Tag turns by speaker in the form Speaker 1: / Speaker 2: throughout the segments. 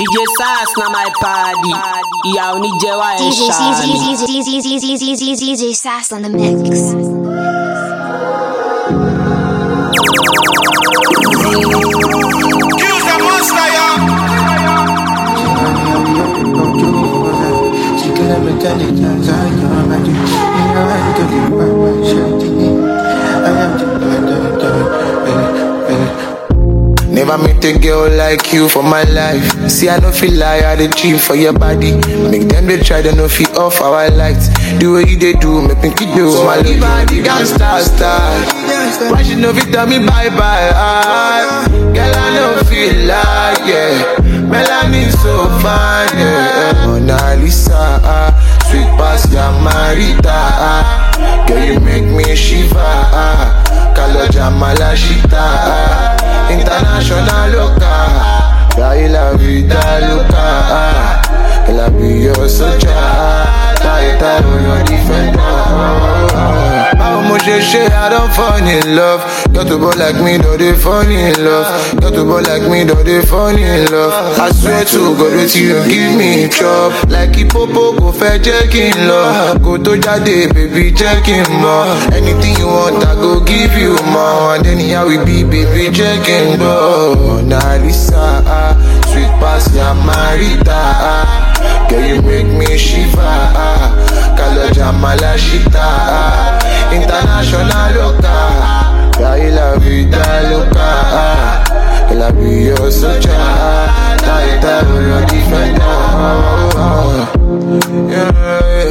Speaker 1: DJ Sas na my party. Ìyá oníjẹwà ẹ̀
Speaker 2: DJ
Speaker 1: ṣáàmì.
Speaker 2: DJ Sas on the mix.
Speaker 3: Use the monster, y'all.
Speaker 4: Never met a girl like you for my life. See, I don't feel like I dey cheap for your body. Make them they try to know fit off our lights. The way you they do, make me keep you. So my little body gangsta style. Why she know fit tell me bye bye? Ah, Girl, I don't feel like yeah. Melanin so fine, yeah. Mona Lisa, ah, sweet past your marita. Ah. Girl, you make me shiver. Ah. Kaloja malashita. Ah. International loca. Dai la vida loca. Ah. Girl, I be your soldier. Tai tai, your defender. Báwo mo ṣe ṣe, I don fall in love. Got to ball like me, don't they fall in love. Got to ball like me, don't they fall in love. I swear to God, wetin you give me chop. Like ipopo kò fẹ́ jẹ́ kí n lọ. Kò tó jáde, baby, jẹ́ kí n mọ̀. Anything you want, I go give you more. And then here we be, baby, jẹ́ kí n gbọ́. Mona Lisa, ah, sweet pass ya Marita. Girl, you make me shiver. Kaloja malashita. ah. International loca. Dai la vida loca. ah. Girl, I be your soldier. Tai tai, your defender. Yeah,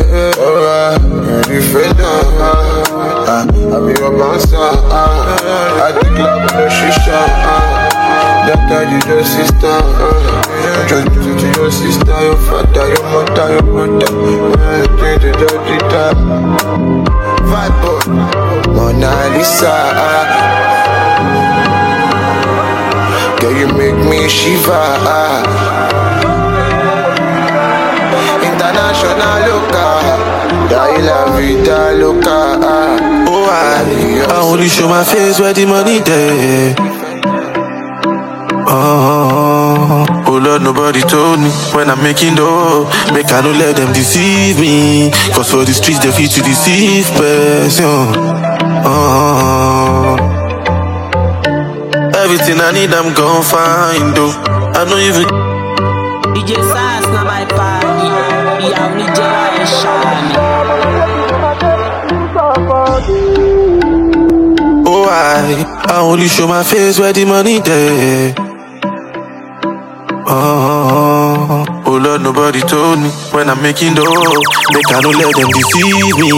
Speaker 4: yeah, defender. I be your bouncer. I think love no shisha. Ah. You your sister. Uh, I just to your sister, your father, your mother, your brother. Uh, do dirty time. Bad boy, Mona Lisa. Girl, you make me shiver. International loca. Dai la vida loca.
Speaker 5: Oh, I, I only show my face where the money there. Oh, oh Lord, nobody told me when I'm making dough. Make I don't let them deceive me. Cause for the streets, they feel to deceive person. Oh, everything I need, I'm gon' find, though. I know even
Speaker 1: DJ Sas na my party. Ìyá oníjẹwà ẹ̀ ṣáàmì.
Speaker 5: Oh, I, I only show my face where the money there. Making dough. Make I don't let them deceive me.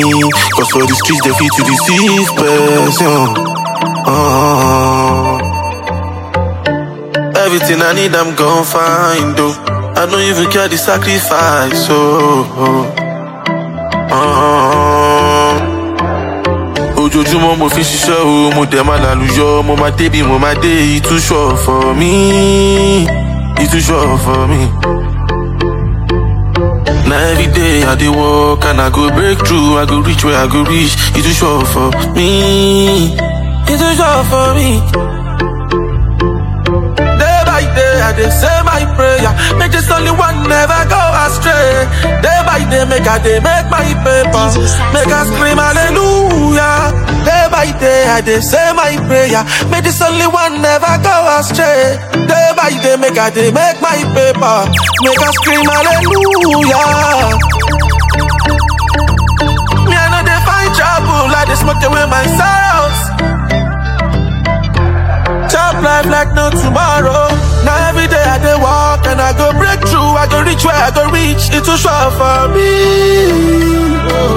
Speaker 5: Cause for the streets, they feel to deceive person. Oh, everything I need, I'm gon' find, though. I don't even care the sacrifice, oh. oh, oh. ojoojúmọ́ mo fi ṣiṣẹ́ o mo dẹ̀ máa lálùyọ mo máa débi mo máa dé ìtúṣọ̀ for me ìtúṣọ̀ for me. Na everyday i dey work and i go break through i go reach where i go reach ìtúṣọ̀ for me ìtúṣọ̀ for me. Day by day, I dey say my prayer. Make this only one never go astray. Day by day, make I dey make my paper. Make I scream hallelujah. Day by day, I dey say my prayer. Make this only one never go astray. Day by day, make I dey make my paper. Make I scream hallelujah. Me, I know they find trouble. I dey smoke away my sorrows. Chop life like no tomorrow. Now every day I dey walk and I go break through. I go reach where I go reach. It too short for me.
Speaker 4: Saro,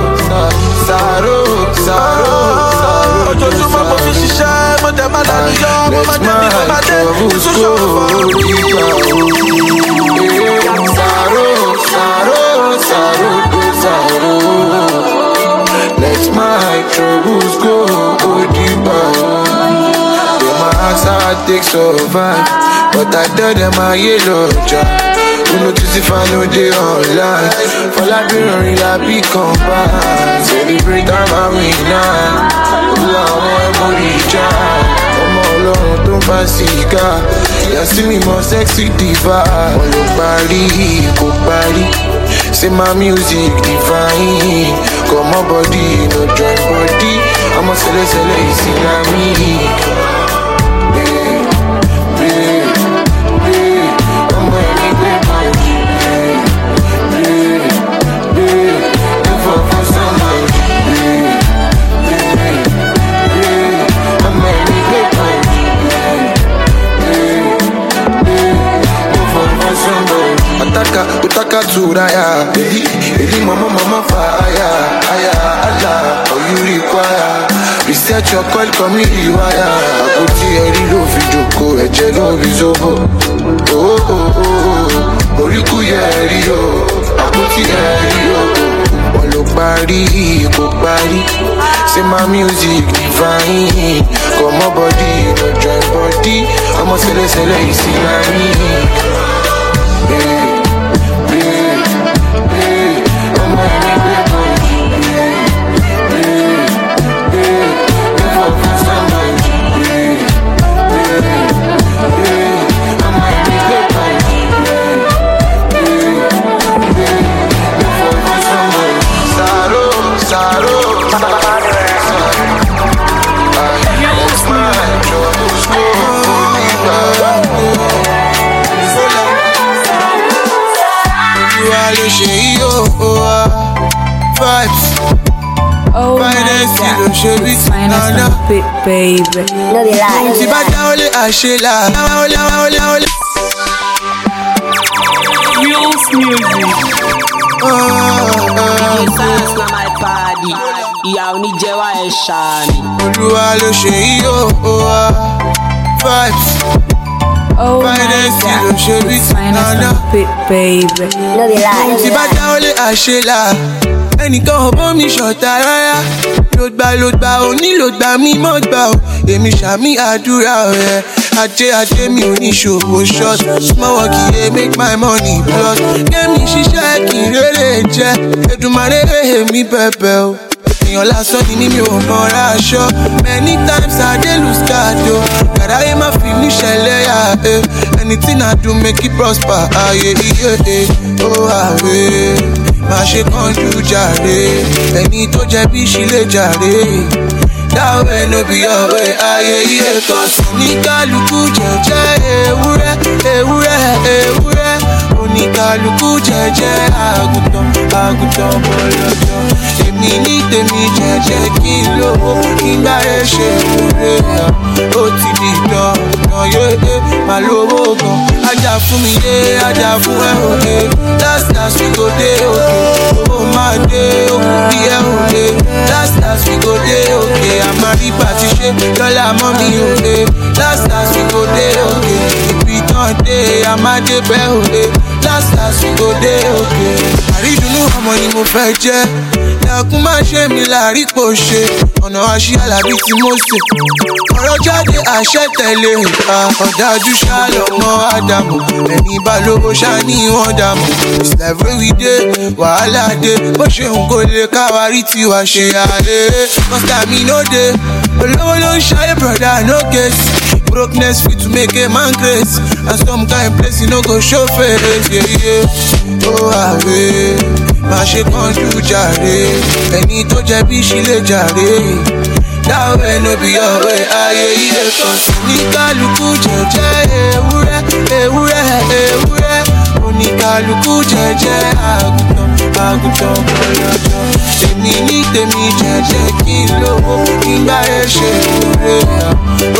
Speaker 4: I survive, but I tell them I yellow job. Who notice if I know they online? For like be running like big combine. Celebrate time I win now. Olú àwọn ẹ̀mọ́ ìjà. Ọmọ ọlọ́run tó ń.
Speaker 6: You see me more sexy diva. Wọ́n ló parí kò parí. Say my music divine. Come on body, no join body. I'm a sele sele Islamic. Hey, Ataka, utaka turaya. Baby, baby, mama, mama, fire Aya, Allah, all you require Reset your call, come me rewire Àpótí ẹ̀rí ló fi jòkó, ẹ̀jẹ̀ ló fi zobo. Oh, oh, oh, oh, oríkú yẹ ẹ̀rí o Àpótí ẹ̀rí o Wọ́n ló parí, kò parí. Say my music divine? Come on body, no join body. Ọmọ sẹlẹ̀sẹlẹ̀ ìsìlámì Olúwa
Speaker 7: my
Speaker 6: Finance
Speaker 7: god.
Speaker 6: ló ṣe bí ti
Speaker 7: Finest
Speaker 6: nana.
Speaker 7: baby.
Speaker 2: No be lie, no
Speaker 6: Tí
Speaker 2: be
Speaker 6: bá
Speaker 2: lie.
Speaker 6: dá olé àṣelà. Olé olé olé.
Speaker 7: Reels music.
Speaker 3: DJ Sas na my party. Ìyá oníjẹwà ẹ̀ ṣàní.
Speaker 6: Olúwa ló ṣe yí o, o wa vibes.
Speaker 7: Oh my god.
Speaker 6: ṣe bí ti
Speaker 7: Finest
Speaker 6: nana.
Speaker 7: baby.
Speaker 2: No be lie, no
Speaker 6: tí
Speaker 2: be
Speaker 6: bá
Speaker 2: lie.
Speaker 6: dá olé àṣelà ẹnìkan ò bọ́ mi ṣọ̀tá rárá ló gbà ló gbà ò ní ló gbà mí mọ́ gbà ò èmi ṣàmì àdúrà rẹ̀ ajé ajé mi ò ní ṣòwò short small work yẹ make my money plus. Kémi ṣiṣẹ́ kí n rere jẹ́. Èdùmàrè èmi bẹ̀bẹ̀ o èèyàn lásán ni mímí ò mọra aṣọ. Many times dey lose card o oh. kàdáyé má fi mí ṣẹlẹ̀ yà ẹ́ eh. anything i do make it prosper ayé iye ẹ̀ ó àwẹ̀ má ṣe kánjú jàre. Ẹni tó jẹ̀bi sílẹ̀ jàre. Dáwẹ́ ló bí ọ̀wẹ́ ayé iye. Kan sùn ní kálukú jẹ̀jẹ̀ ewúrẹ́ ewúrẹ́ ewúrẹ́. Oníkálukú jẹ̀jẹ̀ àgùntàn àgùntàn bọ̀lọ̀jọ̀ èmi ní tèmi jẹ̀jẹ̀ kí kí n gbáyé ṣe ìwúre ó ti di dandan yé má lówó gan. Ajá fún mi yé ajá fún ẹ òde last last we go dé òkè ó máa dé òkú bí ẹ òde last last we go dé òkè àmàrígbà ti ṣe lọ́la mọ́ mi òde last last we go dé òkè ibi tán dé àmàdé bẹ́ òde last last we go dé òkè. Àrídùnnú ọmọ ni mo fẹ́ jẹ́ ẹkún má ṣe mi láàrí pò ṣe. Ọ̀nà àṣì alábí tí mo ṣe. Ọ̀rọ̀ jáde àṣẹ tẹ̀lé. À, ọ̀dájú ṣàlọ́mọ ádámù. Ẹni bá lówó ṣáni wọn dàmú it's like wey we dey wàhálà dé. Bó ṣe ń kó lè káwárí tiwa ṣe àlè. Kọ́sítà mi no dey. Olówó ló ń ṣayé broda no case. Brokenness fit to make a man great and some kind place you no go show face. Yeah, yeah. oh, àwẹ̀ má ṣe kánjú jàre ẹni tó jẹ̀bi sílẹ̀ jàre dáwẹ́ ló bí ọ̀wẹ́ ayé ilé kan sí ní kálukú jẹ̀jẹ̀. Ewúrẹ́ ewúrẹ́ ewúrẹ́ oníkálukú jẹ̀jẹ̀. Àgùntàn àgùntàn bọ̀lọ̀jọ̀ èmi ní tèmi jẹ̀jẹ̀ kí lówó kí n gbáyé ṣe ìwúre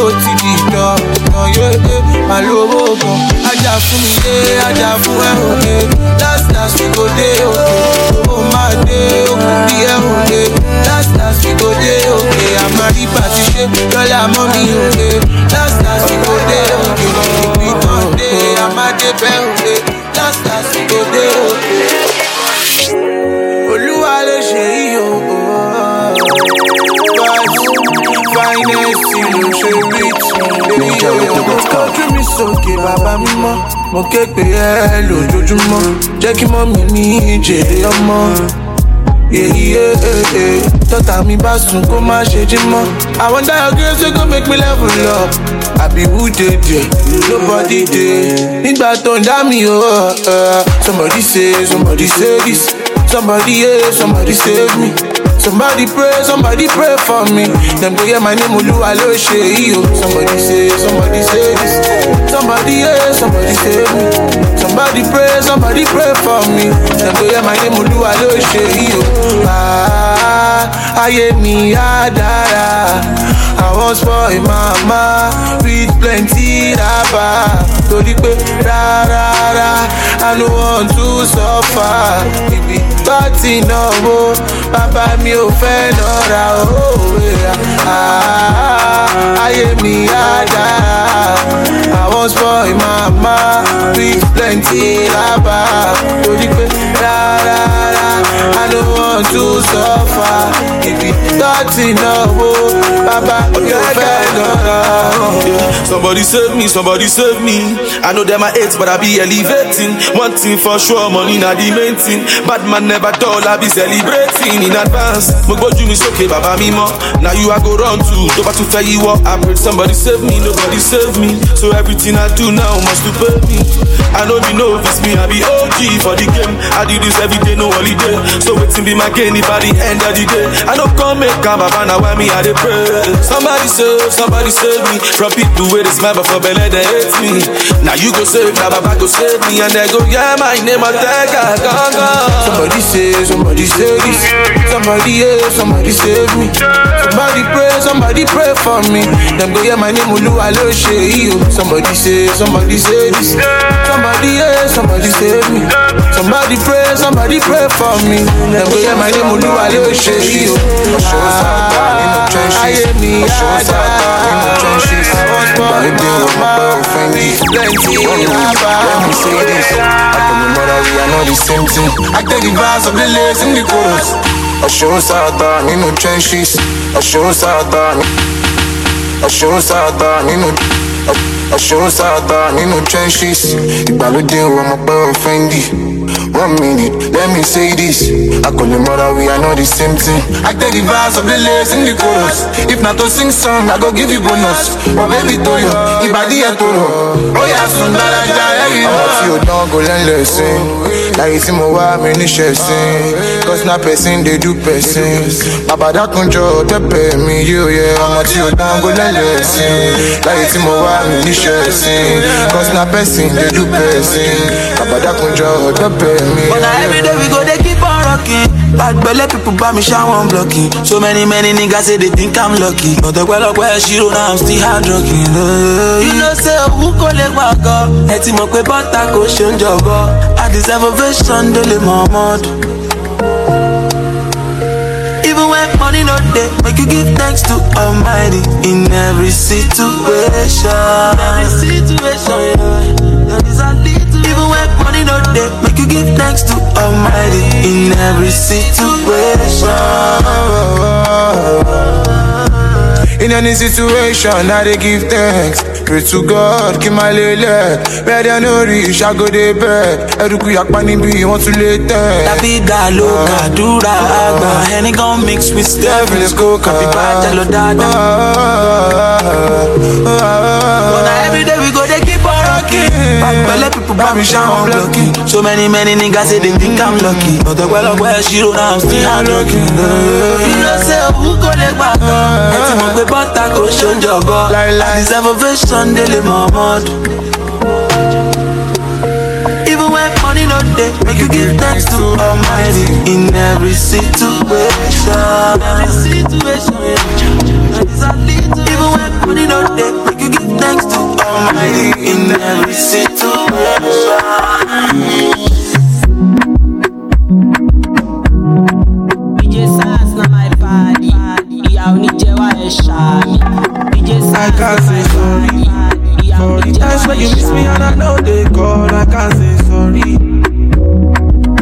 Speaker 6: ó ti di dandan yé má lówó gan ajá fún mi yé ajá fún ẹ òde last last we go dé òkè ó máa dé òkú bí ẹ òde last last we go dé òkè àmàrígbà ti ṣe lọ́la mọ́ mi òde last last we go dé ìbí tán dé àmàdé bẹ́ òde tí ojú mi sókè bàbá mímọ́. Mo ké pé ẹ lójoojúmọ́. Jẹ́ kí mọ́ mi jèrè ọmọ. Tọ́tà mi bá sùn kó má ṣe jí mọ́ àwọn dáyọ̀ grace wey go make me level up. Àbí who dey there nobody dey nígbà tó ń dá mi o uh, somebody say somebody say this. Somebody yeah somebody save me. Somebody pray, somebody pray for me. Them go hear my name, Oluwa lo ṣe. Somebody say, somebody say this. Somebody yeah, somebody save me. Somebody pray, somebody pray for me. Them go hear my name, Oluwa lo ṣe. Ah, ayé mi á dára. I wan spoil mama with plenty raba. Torí pé rárá, I no want to suffer. Ibi bá ti náwó, bàbá mi ò fẹ́ òwe. Ah, ayé mi á dára. I spoil mama with plenty raba. Torí pé rárá, I no want to suffer. Ibi bá ti náwó, bàbá ò fẹ́ nọ́ra.
Speaker 5: Somebody save me, somebody save me. I know them are eight, but I be elevating. One thing for sure, money not the main thing. Bad man never dull, I be celebrating in advance. My Mo gbójú mi sókè, bàbá mi mọ́. Now you I go run to. Tó bá tún fẹ́ I pray somebody save me, nobody save me. So everything I do now must to pay me. I know if it's me, I be OG for the game. I do this every day, no holiday. So waiting be my gain if by the end of the day. I don't come make come, baba, now why me I dey pray. Somebody save, somebody save me from people where they smile but for belly they hate me. Now you go save, now baba go save me and they go yeah my name I take a gone.
Speaker 6: Somebody say, somebody say this. Somebody yeah, somebody save me. Somebody pray, somebody pray for me. Them go hear my name, Oluwa. Somebody say, somebody say this. Somebody yeah, somebody save me. Somebody pray, somebody pray for me. Them go hear my name, Oluwa lo ṣe yìí o. Ayé mi á dára.
Speaker 4: Ìgbàlódé wo mo pẹ́ òfin yìí.
Speaker 6: Plenty
Speaker 4: Let me say this. Àpòlù mọ́ra we are not the same thing.
Speaker 6: I take the of the in the chorus.
Speaker 4: Nínú trenches. Ọ̀ṣun sáàtà ní. Ọ̀ṣun sáàtà nínú. Ọ̀ṣun sáàtà nínú trenches. Ìgbàlódé wo mo pẹ́ yìí. One minute, let me say this. i Àpòlù mọ́ra we are not the same thing.
Speaker 6: I take the verse of the lyrics in the chorus. If not to sing song, I go give you bonus. But baby to you, ìbàdí ẹ̀ tó rọ̀. Ó yà sùn dáradá ẹ̀rí
Speaker 4: Ọmọ tí
Speaker 6: náà.
Speaker 4: o dán kò lẹ́lẹ̀ sí. Láyé tí mo wá mi níṣẹ́ sí. Cause na person dey do person. Bàbá dákunjọ tẹ́pẹ̀ mi yóò yẹ. Ọmọ tí o dán kò lẹ́lẹ̀ sí. Láyé tí mo wá mi níṣẹ́ sí. Cause na person dey do person. Bàbá dákunjọ tẹ́pẹ̀ mi yóò yẹ.
Speaker 3: day we go they keep on rocking. Bad belly people buy me shower blocking. So many many niggas say they think I'm lucky. She don't now I'm still hard rocking. You know say who go le wago. Ẹ ti mọ̀ pé bọ́tà kò ṣe ń jọ̀bọ̀. I deserve a ovation délé Muhammad. Even when money no dey, make you give thanks to Almighty in every situation. Every situation, yeah. Even when money no dey, make you give thanks to Almighty in every situation.
Speaker 6: In any situation, I dey give thanks. Pray to God, kí máa lè lẹ̀. Bẹ́ẹ̀ dẹ́ I go dey beg. Ẹrùkú yàpá níbí, wọ́n tún lè tẹ̀.
Speaker 3: Tàbídà ló kàdúrà àgbà. Ẹni gan mix with Stephen
Speaker 6: Let's go,
Speaker 3: Kàbí bàjẹ́ lọ dáadáa. But now every day we go they keep on. Bad belly people buy me shower blocking. So many many niggas say they think I'm lucky. But the well of where she don't I'm still rocking. You know say oh, who go le gbàgbọ́. Ẹ ti mọ̀ pé bọ́tà kò ṣe ń jọ̀bọ̀. I deserve ovation délé Muhammad. Even when money no dey, make you give thanks to Almighty in every situation. Every situation. Even when money no dey, make you give thanks to Almighty in every situation.
Speaker 5: I can't say sorry For the times when you miss me and I know they I can't say sorry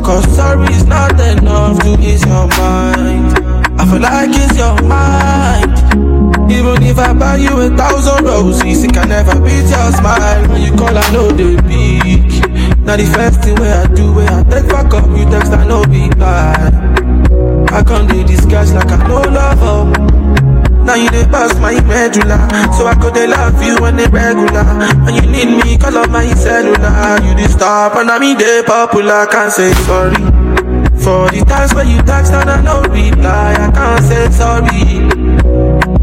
Speaker 5: Cause sorry is not enough to ease your mind I feel like it's your mind Even if I buy you a thousand roses It can never beat your smile When you call I know they pick Now the first thing where I do where I take back up You text I know be bad I can't do disguise like I no love her Now you dey bust my medulla. So I could they love you when they regular. When you need me, call up my cellular. You dey stop and I mean they popular. Can't say sorry. For the times when you text and I no reply, I can't say sorry.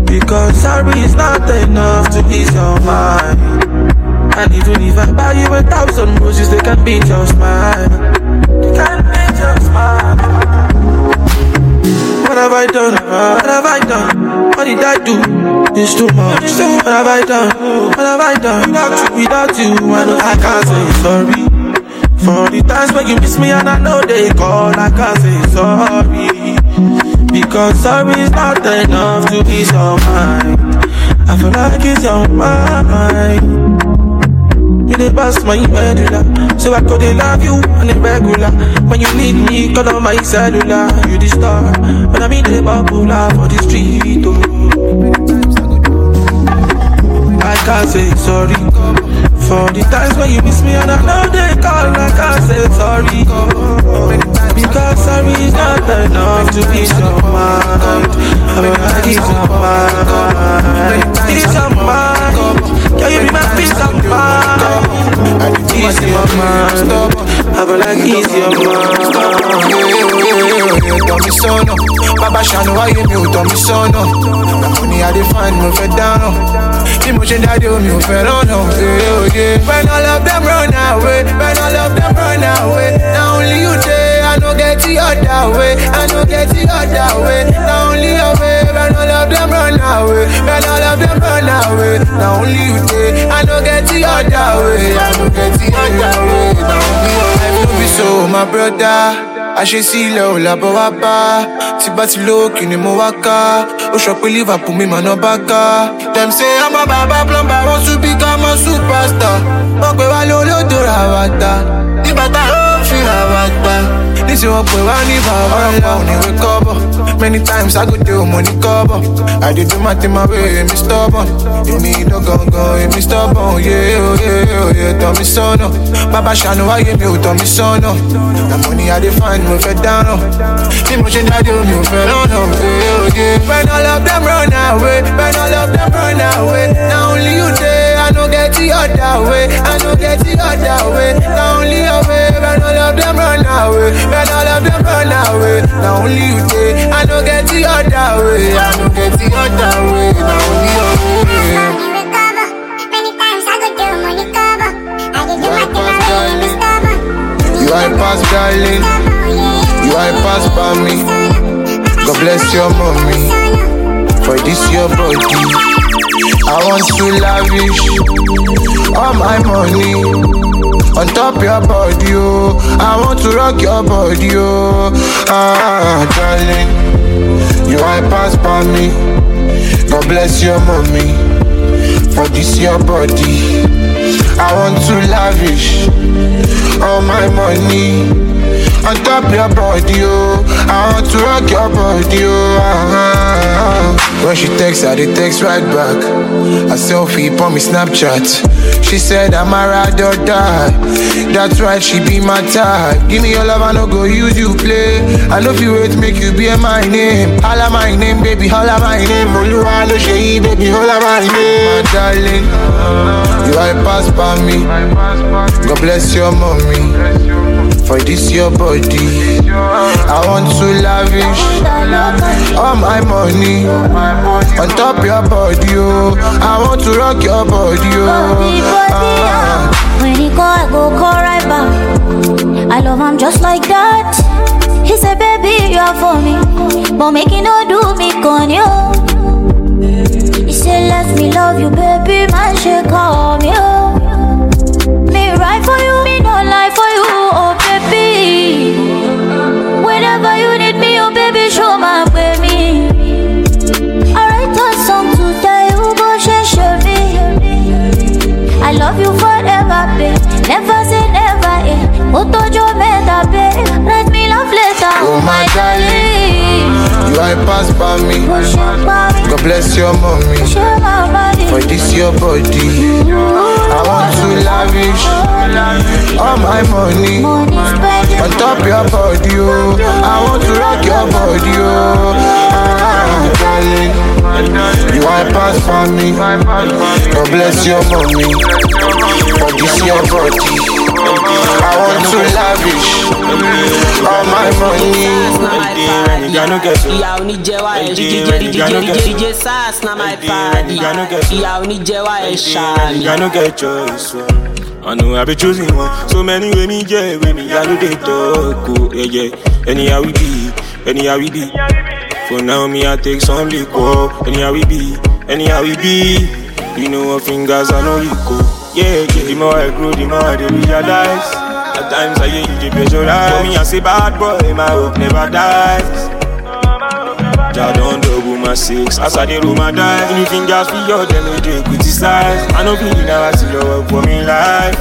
Speaker 5: Because sorry is not enough to ease your mind. And even if I buy you a thousand roses, they can beat your smile. They can beat your smile. What have I done? What have I done? What did I do? It's too much. What have I done? What have I done? Without you, without you, I know I can't say sorry. For the times when you miss me and I know they call, I can't say sorry. Because sorry is not enough to ease your mind. I feel like it's your on my mind. You dey bust my medulla So I could love you on a regular When you need me, call on my cellular You the star When I'm in the popular for the street oh. I can't say sorry For the times when you miss me and I know they call I can't say sorry Because sorry is not enough to ease your mind gonna ease your mind. Ease your mind. Can you be my peace of mind. Ease your mind. I go like ease your mind.
Speaker 6: Mi sọ́nà bàbá ṣàánú wáyé mi ò tọ́ mi sọ́nà àmọ́ ni adé fáìn mo fẹ́ dáràn bí ṣe ń dáde omi ò fẹ́ rànà when all of them run away when all of them run away na only you dey i no get the other way. I no get the other way. Na only your way when all of them run away. When all of them run away. Na only you dey. I no get the other way. I no get the other way. Na only your life no be so my brother. Àṣesílẹ̀ ò làbọ̀ wá bá. Tí bá ti lókè ni mo wá ká. Ó sọ pé liverpool mi màá ná bá ká. dem say ọmọ bàbá plumber want to become a superstar. Wọ́n pè wá lólódò ta nígbà tá ó fi ra wa ta níṣẹ́ wọ́n pè wá ní bàbá ńlá ò ní wé many times i go omo ní kọ́bọ̀ i dey do my thing my way èmi stubborn. Èmi idán gangan èmi stubborn. Òye òye òye tọ́ mi sọ́nà bàbá ṣàánú wáyé mi ò tọ́ mi sọ́nà àmọ́ ni adé fáìn mo fẹ́ dáràn bí mo ṣe ń dáde omi ò fẹ́ rànà òye òye. when all of them run away when all of them run away na only you dey i no get the other way. I no get the other way. Na only your way when all of them run away. When all of them run away. Na only you dey i no get the other way. I no get the other way. Na only your way. You are past darling, you are past by me. God bless your mommy. For this your body. I want to lavish all my money on top your body, oh. I want to rock your body, oh. Ah, darling, you are past by me. God bless your mommy for this your body. I want to lavish all my money on top your body, oh. I want to rock your body, oh. Ah, When she texts, I dey text right back. A selfie on me Snapchat. She said I'm a ride or die. That's right, she be my type. Give me your love, I no go use you play. I know if you wait, make you be my name. Holla my name, baby, holla my name. Oluwa ṣe yí, baby, holla my name. My darling, you are pass by me. God bless your mommy for this your body. I want to lavish all my money on top your body, oh. I want to rock your body, oh. Ah.
Speaker 8: When he call, I go call right back. I love him just like that. He said, baby, you are for me. But make it no do me con you. He said, let me love you, baby. Man, she call me, oh.
Speaker 6: Bless your mommy for this your body. I want to lavish all my money on top your body, oh. I want to rock your body, oh. Ah, darling,
Speaker 4: my past for me. God bless your mommy. For this your body. I want to lavish all my money.
Speaker 1: ìyá oníjẹwà ẹ̀ díje sars na my party ìyá oníjẹwà ẹ̀ ṣáàmì.
Speaker 9: I no get choice. oh. I know I be choosing one. So many way me yeah, way me I do they talk. Oh, yeah, yeah. Anyhow we be, anyhow we be. For now me I take some liquor. Anyhow we be, anyhow we be. You know what fingers I know you go. Yeah, yeah. The more I grow, the more I dey realize. At times I hear you dey pressurize. For me I say bad boy, my hope never dies. Jah don double my six as I dey roll my dice. Any fingers for your dem dey criticize. I no be now I see your work for me life.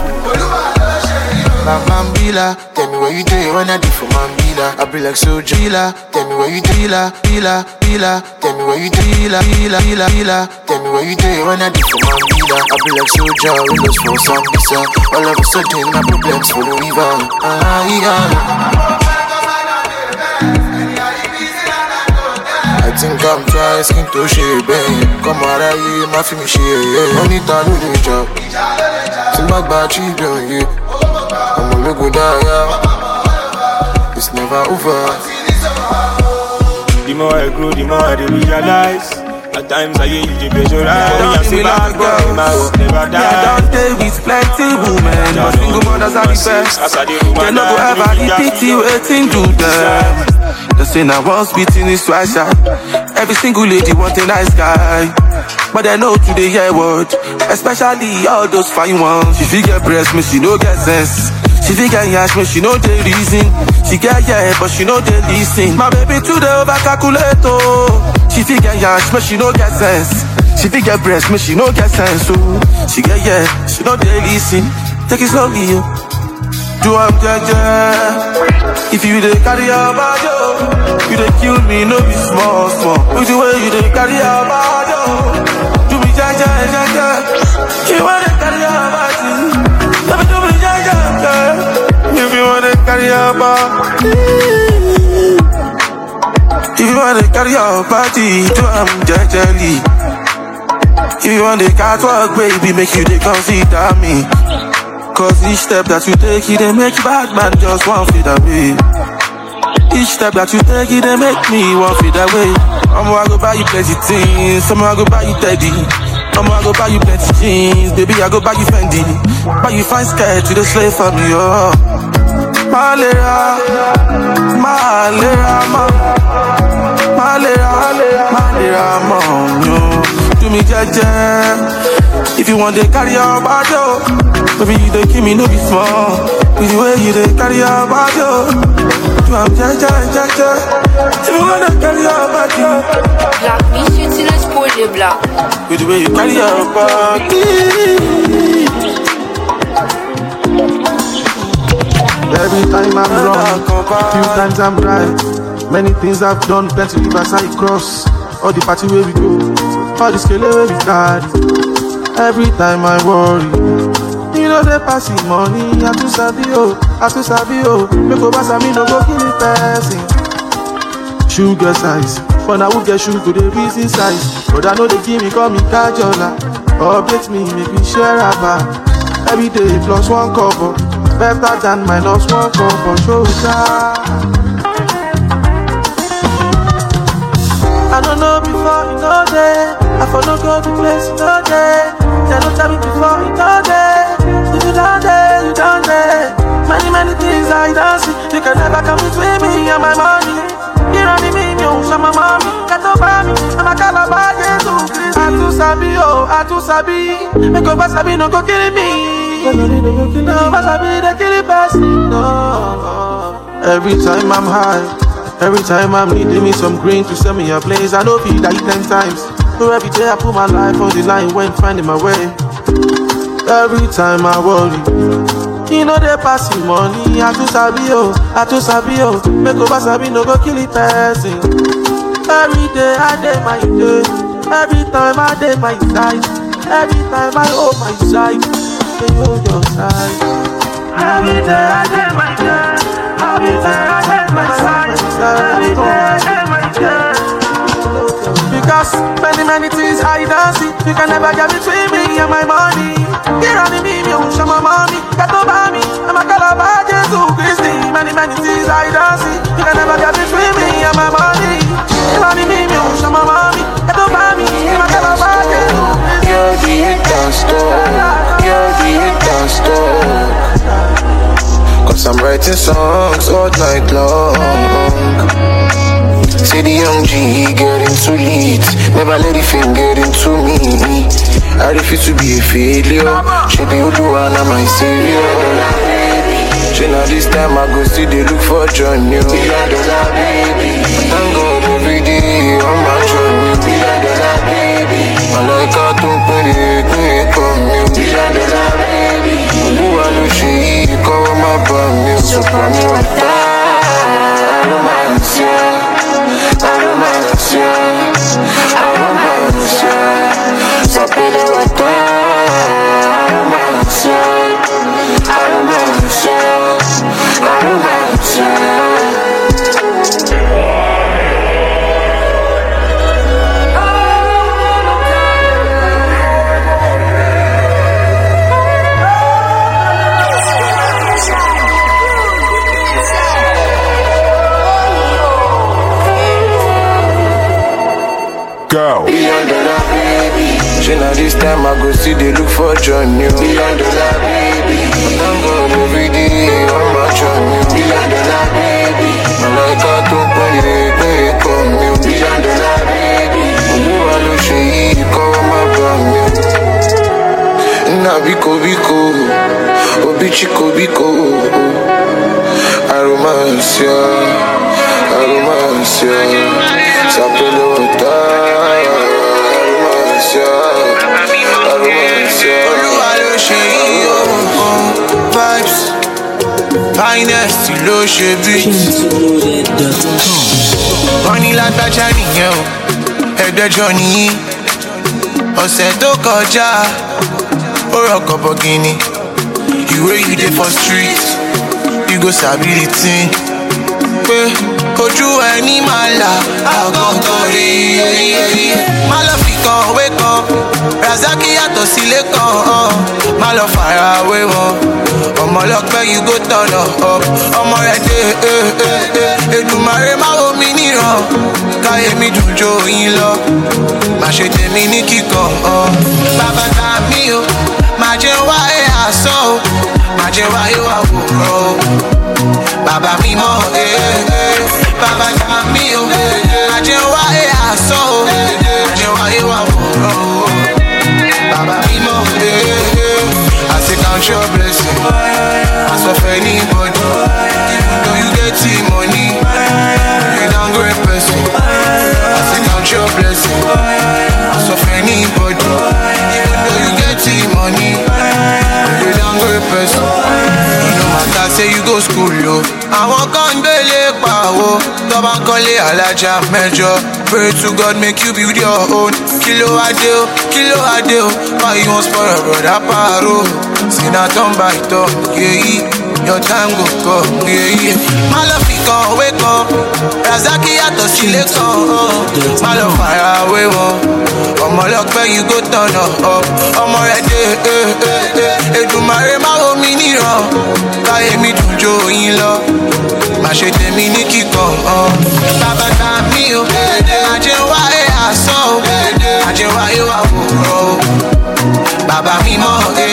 Speaker 4: Like Mambila, tell me where you do when I do for Mambila. I be like so driller, tell me where you dealer, dealer, dealer. Tell me where you dealer, dealer, dealer, dealer. Tell me where you do when I do for Mambila. I be like soldier, windows for Sambisa. All of a sudden my problems follow river. Ah, yeah. I think I'm trying skin to share, babe. Come out of here, my film share, yeah. Only time we do job. Think my bad children, yeah. I'm a look down, yeah. It's never over.
Speaker 9: The more I grow, the more I realize. At times I hear you dey pressurize. I say bad boy, my hope never
Speaker 5: Yeah, I don't stay with plenty women, but single mothers are the best.
Speaker 9: As I dey roll my
Speaker 5: They no go ever
Speaker 9: any
Speaker 5: repeat
Speaker 9: fingers
Speaker 5: you
Speaker 9: for your
Speaker 5: waiting do them. They say now once beating is twice shy. Every single lady want a nice guy. But they know to the hear word, especially all those fine ones. She fit get breast, me she no get sense. She fit get yash, me she know the reason. She get yeah, but she know the listen. My baby to the over calculate. She fit get yash, me she no get sense. She fit get breast, me she no get sense oh. She get yeah, she know the listen. Take it slowly oh. Do I'm jaja. If you dey carry your body, oh, you dey kill me, no be small, small. With the way you dey carry your body, oh, do me jaja, jaja. You wanna carry your carry if you wanna carry your body, do I'm jajali. If you the catwalk, baby, make you dey consider me. Cause each step that you take, it they make bad man just one feet away. Each step that you take, it they make me one feet away. I'ma go buy you plenty things, I'ma go buy you teddy. I'ma go buy you plenty jeans, baby, I go buy you Fendi. Buy you fine skirt, you the slave for me, oh. Malera, malera, ma. Malera, malera, mom. Do me jaja. If you want to carry your body, oh, baby, you dey kill me, no be small. With the way you dey carry your body, oh, do I'm jaja, jaja. If you want to carry your body, oh.
Speaker 10: Black mission till it's poorly black.
Speaker 5: with the way you carry your body.
Speaker 11: Every time I'm wrong, few times I'm right. Many things I've done, plenty rivers I cross. All the party where we go, all the scale where we carry. Every time I worry, you know they pass the money. I too sabi oh, I too sabi oh. Make go pass me no go kill the person. Sugar size, but I will get sugar to the reason size. But I know they give me call me cajola. Update me, make me share a bar. Every day plus one cover, better than minus one cover. Shoulder. I don't know before you know that. I for no go the place you know that. They don't tell me before you know that. If you done there, you done there. Many, many things I don't see. You can never come between me and my money. You don't me, you my mommy. Can't buy I'm a calabar, yeah, too. I too sabi, oh, I too sabi. Make go sabi, no go kill me. Pass. Every time I'm high. Every time I'm needing me some green to send me a place, I know feel like ten times. So every day I put my life on the line when finding my way. Every time I worry, you know they passing money. I too sabi oh, I too sabi oh. Make over sabi no go kill it person. Every day I day my day. Every time I day my side. Every time I hold my side, they hold your side. Every day I day my day. Every day I day my side. Every day I day my day. Cause many, many things I don't see. You can never get between me and my money. Get on me, me, oh, show my mommy. Get over me, I'm a calabar, Jesus Christi. Many, many things I don't see. You can never get between me and my money. Get on me, me, oh, show my mommy. Get over me, I'm a calabar.
Speaker 4: You're the hidden. You're the hidden. Cause I'm writing songs all night long. Say the young G getting too late. Never let the fame get into me. I refuse to be a failure. She be Oluwa na my savior. She now this time I go see they look for John New. Thank God every day on my bà mí. Sọ̀pọ̀ time I go see they look for John New. Billion dollar baby. Thank God every day on my journey. Billion dollar baby. Malaika tó pèrè pé ikọ̀ mi. Billion dollar baby. Olúwa ló ṣe yìí kọ́wọ́ má bà mí. Nna biko biko, oh, obi chiko biko. Aromancia, aromancia. Sapele wata,
Speaker 6: finest ló ṣe beat. Wọ́n ní lágbájá nìyẹn o, ẹ̀ẹ́dẹ́jọ́ nìyí. Ọ̀sẹ̀ tó kọjá, ó rọkọ̀ bọ̀gìnì. Ìwé you dey for street, you go sabi the thing. Pé ojú ẹni máa là, àgọ́gọ́ rí eyín. Má lọ fi kan òwe kan, Razaki yàtọ̀ sílé kan. Má lọ fara wé wọn. Ọmọ ọlọ́pẹ́ go turn up. Ọmọ rẹ̀ dé eh, eh, eh. Èdùmàrè má wo mi níran. Káyé mi yín lọ. Má ṣe tèmi ní uh. Bàbá ta mí o, má jẹ́ wáyé àsán o. Má jẹ́ wáyé wà wòrán o. Bàbá mi mọ̀ eh. Bàbá ta mí o, jẹ́ wáyé àsán o. Jẹ́ wáyé wà o. Bàbá mi mọ̀ eh. I say count your blessing. As of anybody, even you get money, person. I say count your anybody, even though you get the money, you don't great person. Matter say you go school yo, àwọn kan ń gbélé pàwọ́, tọ́ba ń kọ́lé alájà mẹ́jọ. Pray to God make you build your own. Kí ló wá dé o, kí ló wá dé o, why you wan spoil brother paro? Say na turn by turn, yeah, your time go come, yeah, yeah. Má lọ fi kan òwe kan, Razaki yàtọ̀ sílé kan. Má lọ fara wé wọn, ọmọ ọlọ́pẹ́ you go turn up. Ọmọ rẹ̀ dé, eh, eh, eh. Èdùmàrè má wo mi níran, káyé mi dùn jó yín lọ. Má ṣe tèmi ní kíkan. Bàbá ta mí o, àjẹ́ wáyé àsán o, àjẹ́ wáyé wà wòrán o. Bàbá mi mọ̀ ee,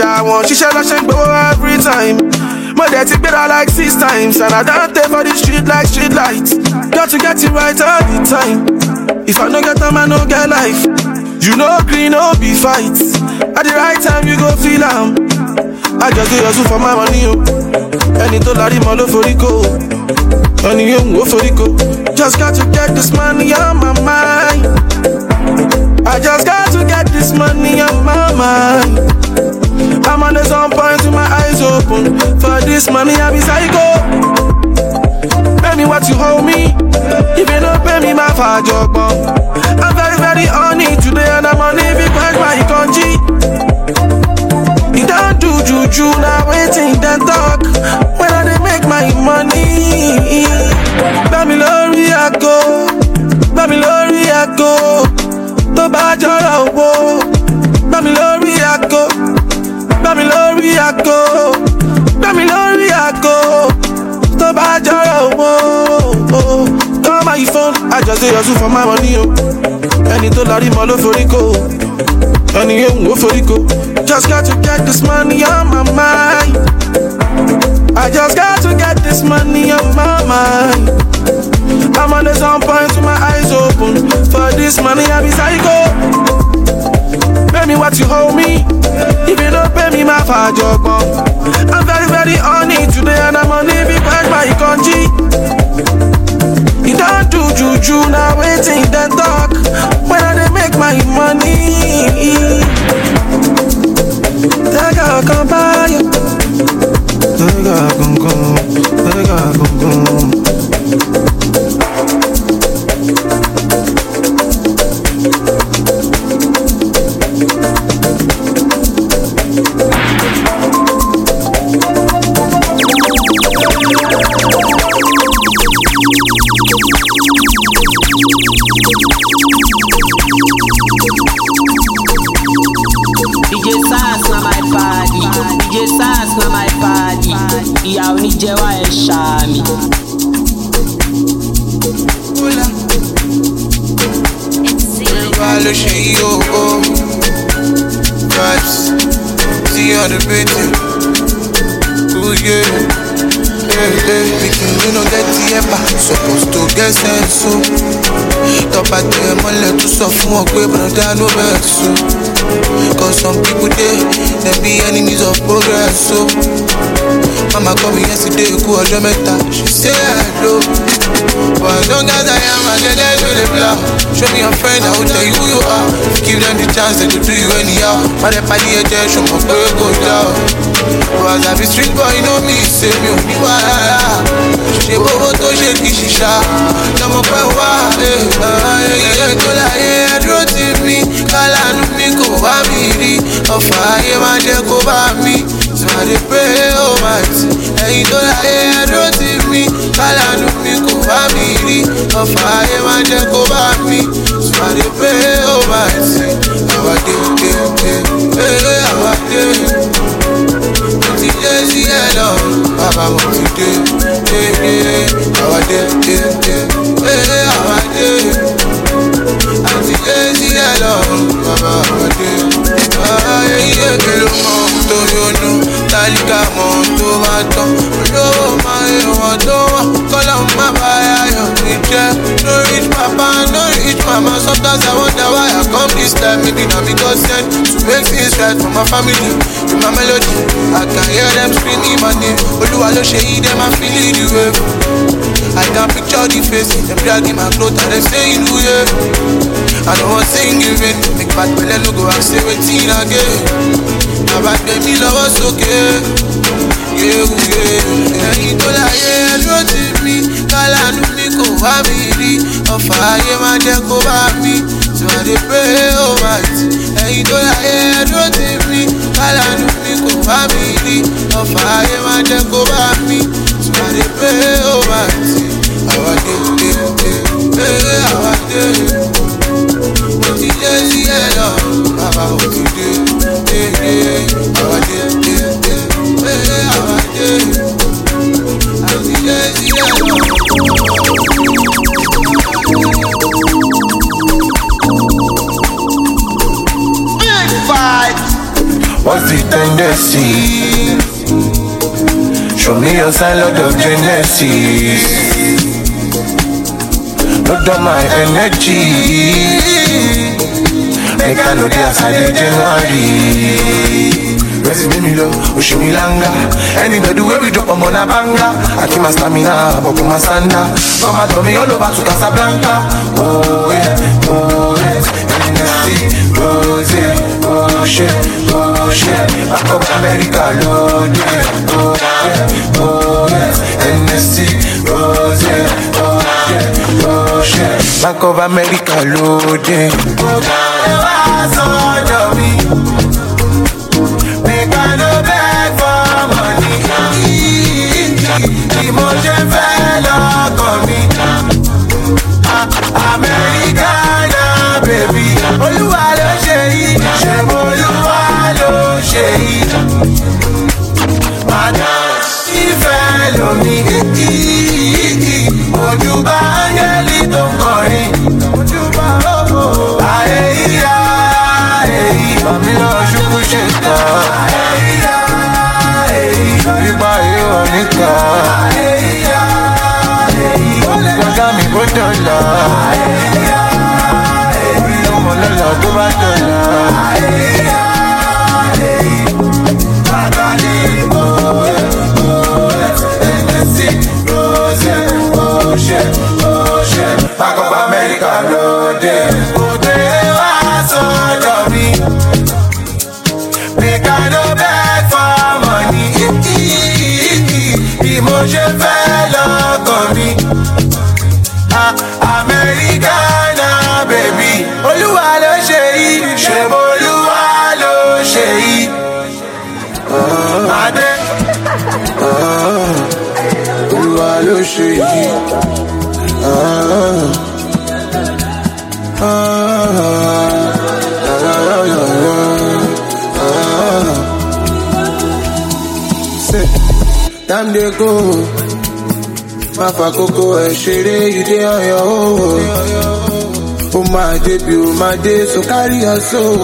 Speaker 11: All of my guys wọ́n ṣe dáadáa, wọ́n ṣiṣẹ́ lọ́ṣẹ́ every time. Dẹ̀
Speaker 5: dẹ̀ ti like six times and I don tey for the street like street light. Got to get it right all the time. If I no get am, I no get life. You know green, no be fight. At the right time, you go feel am. I just dey hustle for my money o. Ẹni tó larí mọ́ ló kó o. Ẹni yóò wò forí kó. Just got to get this money on my mind. I just got to get this money on my mind. On the sun point with my eyes open. For this money, I be psycho. Pay me what you hold me. If you don't pay me, my father I'm very, very on it today, and I'm on it because my country. You don't do juju, now waiting, then talk. When I dey make my money. Bami lórí àgọ́, bami lórí àgọ́. Tó bá jọrọ owó, bami lórí àgọ́, bami lórí àgọ́, bami lórí àgọ́. Tó bá jọrọ owó. My phone, dey hustle for my money o. Ẹni tó larí mọ́ ló forí kó. Ẹni yóò wò forí kó. Just got to get this money on my mind. I just got to get this money on my mind. I'm on the sun point with my eyes open. For this money, I be psycho. Pay me what you hold father I'm very, very on it today, and I'm on it because my country. You don't do juju, now waiting, then talk.
Speaker 6: Tún sọ fún ọ pé broda no vex o Cause some people dey Dem be enemies of progress o Mama call me yesterday kú ọjọ́ mẹ́ta. She say hello But as long as I am, I get there to the block. Show me your friend, I will tell you who you are. Give them the chance, they do you anyhow. But if I need a show my boy go down. But as I be street boy, you know me, say me only wàhálà. Ṣé gbogbo tó ṣe kì í ṣiṣà? Lọ́mọ pẹ́ wá, iye tó láyé ẹdúró ti mi. Kálánú mi kò wá mi rí. Ọ̀fà ayé máa jẹ́ kó bá mi. I dey pray, oh my Ẹyin tó láyé ẹdúró ti mi. Kálánú mi kò bá mi rí. Ọ̀fà ayé máa jẹ́ kó bá mi. I dey pray, oh my Àwa dé, dé, bàbá mo ti dé, dé, dé. Àwa dé, dé, dé, bàbá àwa dé. Ayé kìlọ̀ mọ́ tó yọnu, tálíkà mọ́ tó bá tán. Olówó máa ń wọ́n tó wà, kọ́lọ́ má bá ayọ̀ mi. No reach papa, no reach mama, sometimes I wonder why I come this time. Maybe na me God sent to make things right for my family. With my melody, I can hear them screaming my name. Olúwa ló ṣe yí, them I feel it the wave. I can picture the face, them dragging my clothes and they saying, ooh yeah. I don't want sing in make bad belle no go and say wetin again. Bàbá gbé mi lọ́wọ́ sókè, yéwu yé. Ẹyin tó láyé ẹdúró ti mi, kálánú mi kò wá mi rí. Ọ̀fà ayé máa jẹ́ kó bá mi, so I dey pray oh mighty. Ẹyin tó láyé ẹdúró ti mi, kálánú mi kò wá mi rí. Ọ̀fà ayé máa jẹ́ kó bá mi, so I dey pray oh mighty. Àwa dé dé dé, àwa dé mo ti dé sí ẹ lọ bàbá ti dé
Speaker 4: What's the tendency? Show me sign lot of Genesis. Load on my energy. Make I know the as I dey January. Rest in me low, Oshimi Langa. Anybody where we drop, a banga. I keep my stamina, but my sanda. And tell me all over to Casablanca. Oh yeah, oh Rose, oh shit, oh shit. Back up America, Lord, yeah. Oh yeah, oh yeah. Oh shit, oh shit. Back of America, Lord, yeah. Oh yeah, so Time dey go, má fa kókó ẹ̀ ṣeré, on your own. Ó máa débi, ó máa dé, so carry your soul.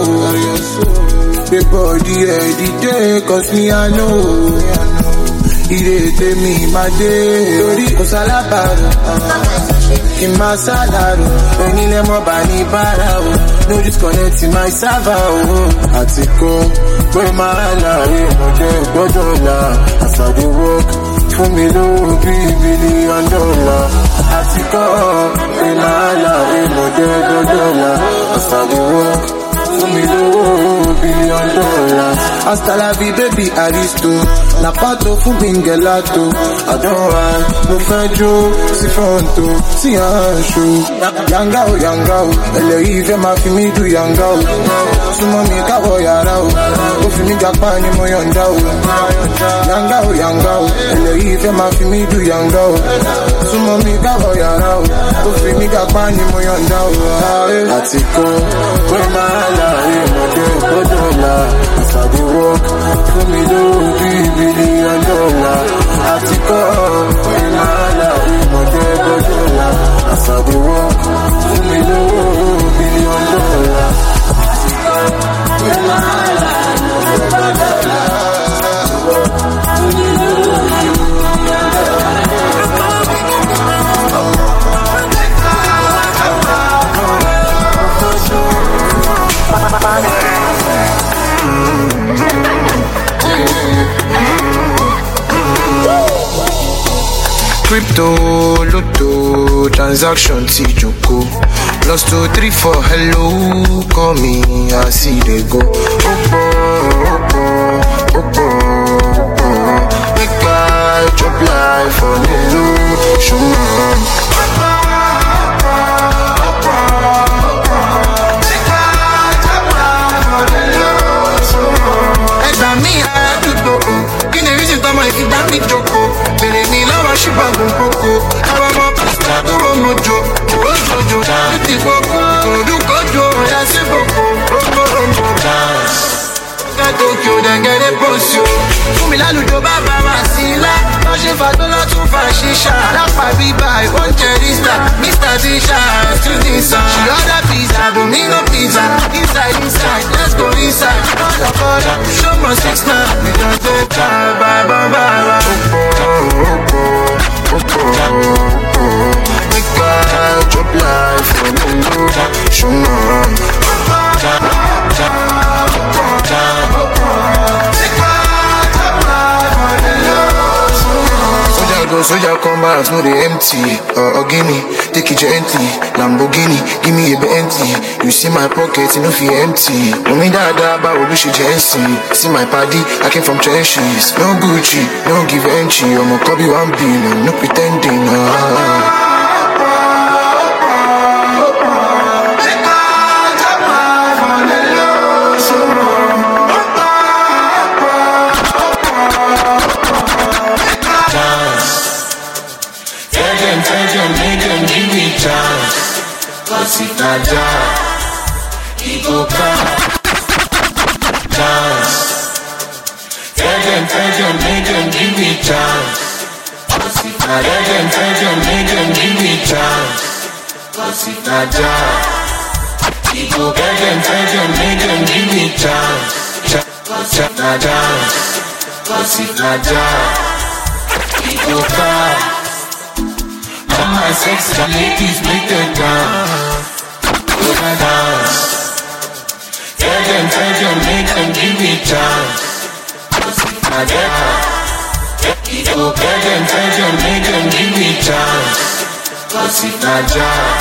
Speaker 4: Gbé bọ́ọ̀dì ẹ̀ dìde, cause me I know. Ire tèmi máa dé, torí kò sálábàárò. Kì máa sálárò, onílé mọ́ bá ní bára o. No disconnect my server o. Àti kó pé máa láre, mo jẹ́ gbọ́dọ̀ là. As I dey work, fún mi lówó bíi bílíọ̀n dọ́là. Àti kọ́ pé máa láre, mo jẹ́ gbọ́dọ̀ là. As I dey work, mi lówó bílíọ̀n dọ́là. Hasta la vie baby aristo, na pato fún gelato. Àdánwà ah, mo fẹ́ jó sí fronto, sí àṣù. Yanga o yanga oh. o, ẹlẹ́yìí fẹ́ máa fi mí du yanga o. Súnmọ́ mi káwọ̀ yàrá o, ó fi mí gapá ni mo yọ̀ǹda o. Yanga o yanga o, ẹlẹ́yìí fẹ́ fi mí du yanga o. Súnmọ́ mi káwọ̀ yàrá o, ó fi mí gapá ni mo yọ̀ǹda o. Àti kọ́ pé máa láàrin ọmọdé gbọ́dọ̀ la. Dey work, fún mi lówó bíi bílíọ̀n dọ́là. Àti kọ́ pé máa láàrin ọmọdé gbọ́dọ̀ la. As I fún mi lówó bílíọ̀n dọ́là. Àti kọ́ pé máa láàrin ọmọdé gbọ́dọ̀ la. Crypto, lotto, transaction ti joko. Plus two, three, four, hello, call me, I see they go. Opo, opo, opo, opo. Make I chop life for the low, show
Speaker 12: ṣùgbọ́n kókó àwọn ọmọ pásítọ̀ tó rógbó dance. Dẹ̀gẹ̀dẹ̀ bọ́sì o. Bàbá wa sí ilá wọ́n ṣe fàdọ́là tún fà ṣíṣà lápá bíbá oúnjẹ rísà mr tíṣà student sàn. she order pizza domino pizza inside inside let's go inside kọ́dọ̀ kọ́dọ̀ show mo six now we don dey jà bàbá bàbá.
Speaker 4: Opo opo opo opo make I chop life for Bongo, Shumon. Opo opo opo opo. Go come combat, no they empty. Uh, uh, gimme, take it gently. Lamborghini, give me a Bentley. You see my pocket, you know feel empty. Da, but we should jency. See my party, I came from trenches. No Gucci, no give. I'm a copy one billion, no pretending. Uh.
Speaker 13: If not die, he go come. Chance. Tell them, tell make them give me chance. Cause if not, tell them, tell give me chance. Give me chance. Come. All my sexy ladies make them dance. Make them dance. Tell them, tell them, make them give me chance. I get Go tell them, tell them, make them give me chance. Cause if not job,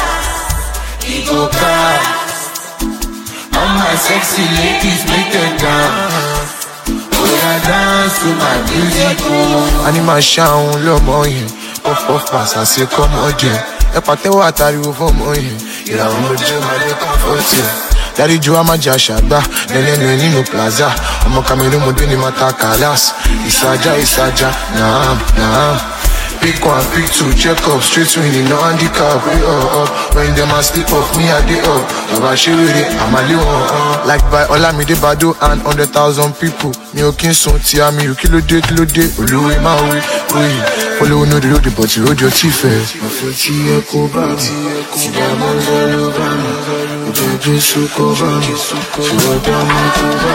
Speaker 13: he go cry. All my sexy ladies make them dance. My
Speaker 4: ṣàwọn lọ́mọ yẹn puff pass àṣẹ kọ́mọ jẹ ẹ pàtẹ́wọ́ àtàríwò fọ́mọ yẹn. Ìràwọ̀ mojú adé kọ́fọ́tì dárí ju amájà ṣàgbá nẹ́nẹ́nẹ́ nínú plaza. Ọmọ cameroon mo dé ní mata kalas. Ìsájà ìsájà naam naam. Pick one, pick two, check up, straight winning, no handicap. We up, up. When them a slip up, me a day up. Baba Shiriri, I'm a little uh, Like by Olamide Bado and hundred thousand people. Mi ò kí n sùn tí a mi ò kí ló dé kí ló dé. Wí. Olówó ní òdòdó but ìrójọ tí fẹ́. Ọ̀fẹ́ tí ẹ kó bá mi, tí bá mọ́ lọ́rọ̀ bá mi. Ìjọ Jésù kó bá mi, tí wọ́n dá mi kó bá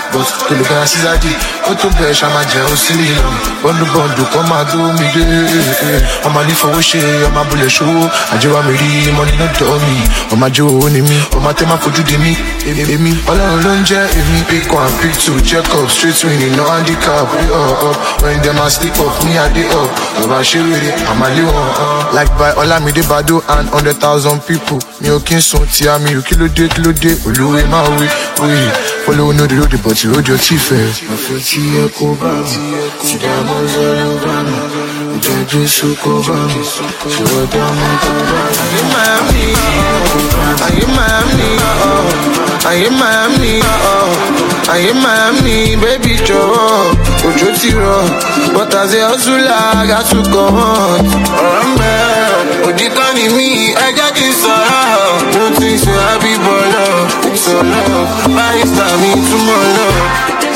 Speaker 4: but tó lè gbára sísáàdì ó tó bẹ̀rẹ̀ ṣá máa jẹun sílé lọ bọ́ndù bọ́ndù kọ́ máa gbó mi dé. Ọmọ nífọwọ́ ṣe ọmọ abúlé ṣòwò àjẹwà mi rí mọ́ni náà dọ̀ mí ọmọ àjẹ owó ni mí? Ọmọ tẹ́ máa fojú di mí. Èmi. Ọlọ́run ló ń jẹ́ èmi. Pick one pick two check up. Straight winning no handicap. We up up. When dem a sleep up me i dey up. Bàbá ṣe rere àmàlẹ́ wọn like by Olamide Bado and hundred thousand people. Mi ò kí n sùn tí a mi ò kí ló dé kí ló dé? Olúwe máa wí wí olówó ní òdòdó but ìrójọ tí fẹ́. ọ̀fẹ́ tí ẹ kó bá mi tí bá mọ́ lọ́rọ̀ bá mi ìjọ Jésù kó bá mi ṣòro dá mọ́ kó bá mi. Ayé Miami, ayé Miami, ayé Miami, baby jọ̀wọ́, òjò ti rọ̀, but as a hustler, I got to go on. Ọ̀rọ̀ ń bẹ̀, òdìtọ́ ni mí, ẹ jẹ́ kí n sọ̀rọ̀. No think say I be baller, all love, báyìí sàmì túmọ̀ lọ.
Speaker 14: Thank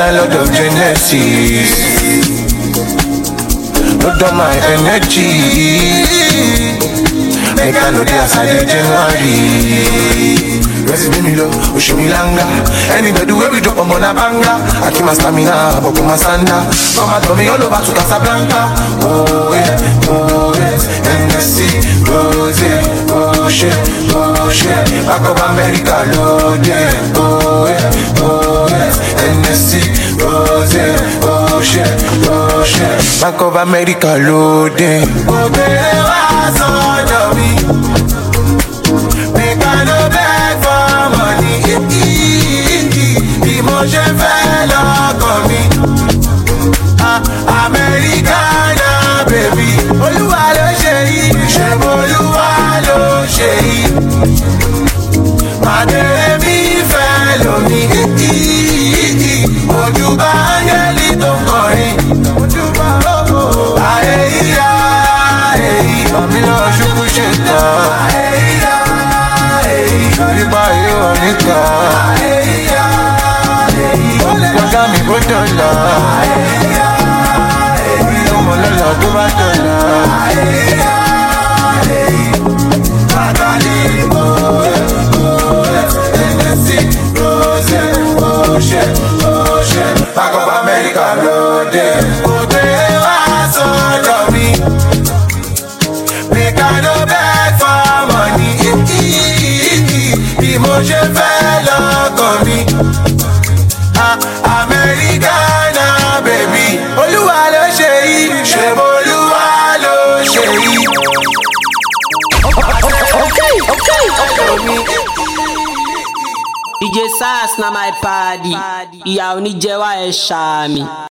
Speaker 4: Me Lord of Genesis. Load on my energy. Make I know the aside January. Rest in me low, push me longer. Oh, Anybody where we drop on a banga. I keep my stamina, but my sanda. Mama told me all over to Casablanca. Oh yeah, oh yes, NSC, Rose, oh oh shit. Back of America, loaded. Oh yeah, oh yes, NSC, Oh shit. Back of America, what's on me? Make for money.
Speaker 1: Sas na my party. Ìyá oníjẹ́wà ẹ̀ ṣàmì.